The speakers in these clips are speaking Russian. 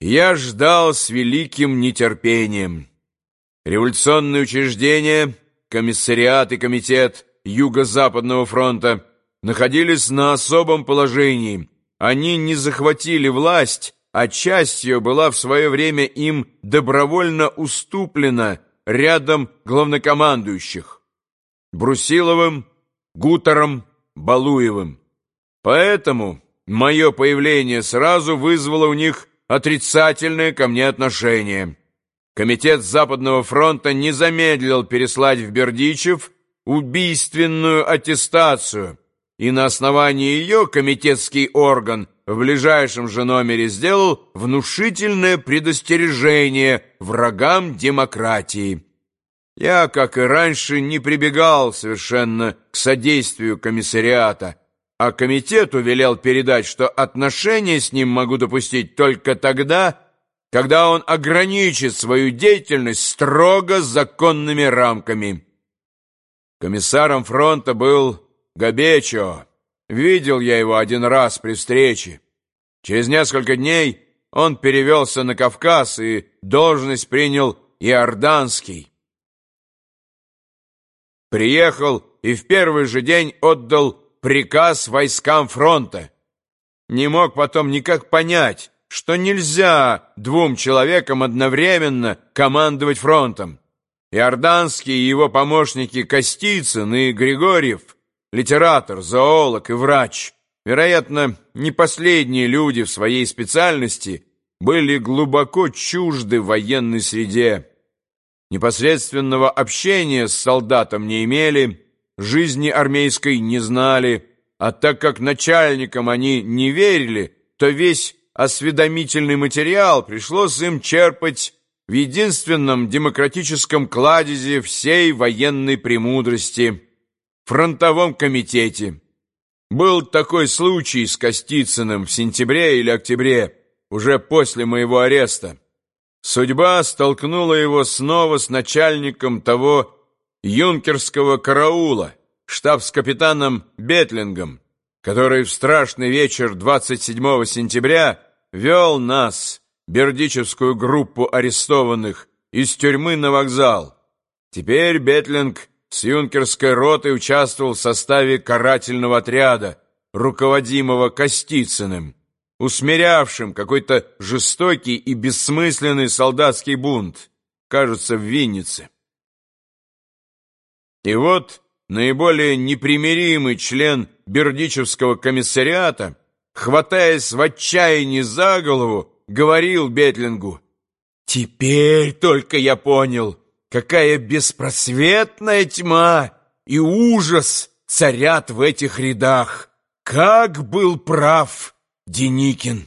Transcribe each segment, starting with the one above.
Я ждал с великим нетерпением. Революционные учреждения, комиссариат и комитет Юго-Западного фронта находились на особом положении. Они не захватили власть, а часть ее была в свое время им добровольно уступлена рядом главнокомандующих Брусиловым, Гутером, Балуевым. Поэтому мое появление сразу вызвало у них отрицательное ко мне отношение. Комитет Западного фронта не замедлил переслать в Бердичев убийственную аттестацию, и на основании ее комитетский орган в ближайшем же номере сделал внушительное предостережение врагам демократии. Я, как и раньше, не прибегал совершенно к содействию комиссариата, а комитету велел передать, что отношения с ним могу допустить только тогда, когда он ограничит свою деятельность строго законными рамками. Комиссаром фронта был Габечо. Видел я его один раз при встрече. Через несколько дней он перевелся на Кавказ и должность принял Иорданский. Приехал и в первый же день отдал приказ войскам фронта. Не мог потом никак понять, что нельзя двум человекам одновременно командовать фронтом. Иорданский и его помощники Костицын и Григорьев, литератор, зоолог и врач, вероятно, не последние люди в своей специальности, были глубоко чужды военной среде. Непосредственного общения с солдатом не имели, жизни армейской не знали, а так как начальникам они не верили, то весь осведомительный материал пришлось им черпать в единственном демократическом кладезе всей военной премудрости – фронтовом комитете. Был такой случай с Костицыным в сентябре или октябре, уже после моего ареста. Судьба столкнула его снова с начальником того юнкерского караула, штабс-капитаном Бетлингом, который в страшный вечер 27 сентября вел нас, бердичевскую группу арестованных, из тюрьмы на вокзал. Теперь Бетлинг с юнкерской ротой участвовал в составе карательного отряда, руководимого Костицыным, усмирявшим какой-то жестокий и бессмысленный солдатский бунт, кажется, в Виннице. И вот наиболее непримиримый член Бердичевского комиссариата, хватаясь в отчаянии за голову, говорил Бетлингу, «Теперь только я понял, какая беспросветная тьма и ужас царят в этих рядах. Как был прав Деникин!»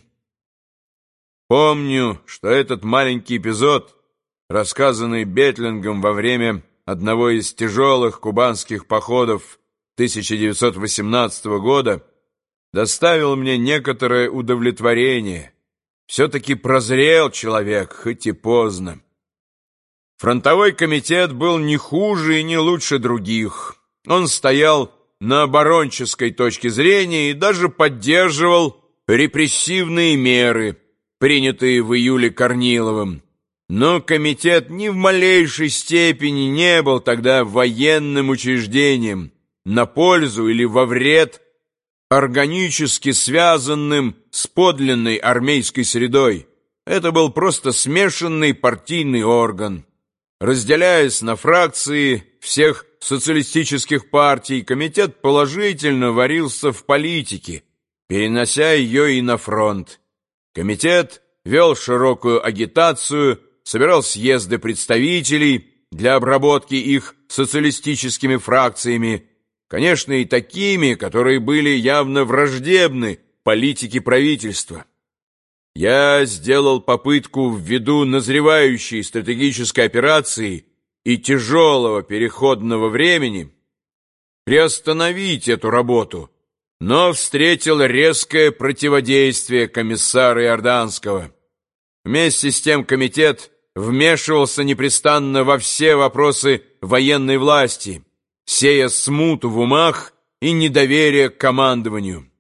Помню, что этот маленький эпизод, рассказанный Бетлингом во время одного из тяжелых кубанских походов 1918 года, доставил мне некоторое удовлетворение. Все-таки прозрел человек, хоть и поздно. Фронтовой комитет был не хуже и не лучше других. Он стоял на оборонческой точке зрения и даже поддерживал репрессивные меры, принятые в июле Корниловым. Но комитет ни в малейшей степени не был тогда военным учреждением на пользу или во вред органически связанным с подлинной армейской средой. Это был просто смешанный партийный орган. Разделяясь на фракции всех социалистических партий, комитет положительно варился в политике, перенося ее и на фронт. Комитет вел широкую агитацию, собирал съезды представителей для обработки их социалистическими фракциями, конечно, и такими, которые были явно враждебны политике правительства. Я сделал попытку ввиду назревающей стратегической операции и тяжелого переходного времени приостановить эту работу, но встретил резкое противодействие комиссара Иорданского. Вместе с тем комитет вмешивался непрестанно во все вопросы военной власти, сея смуту в умах и недоверие к командованию.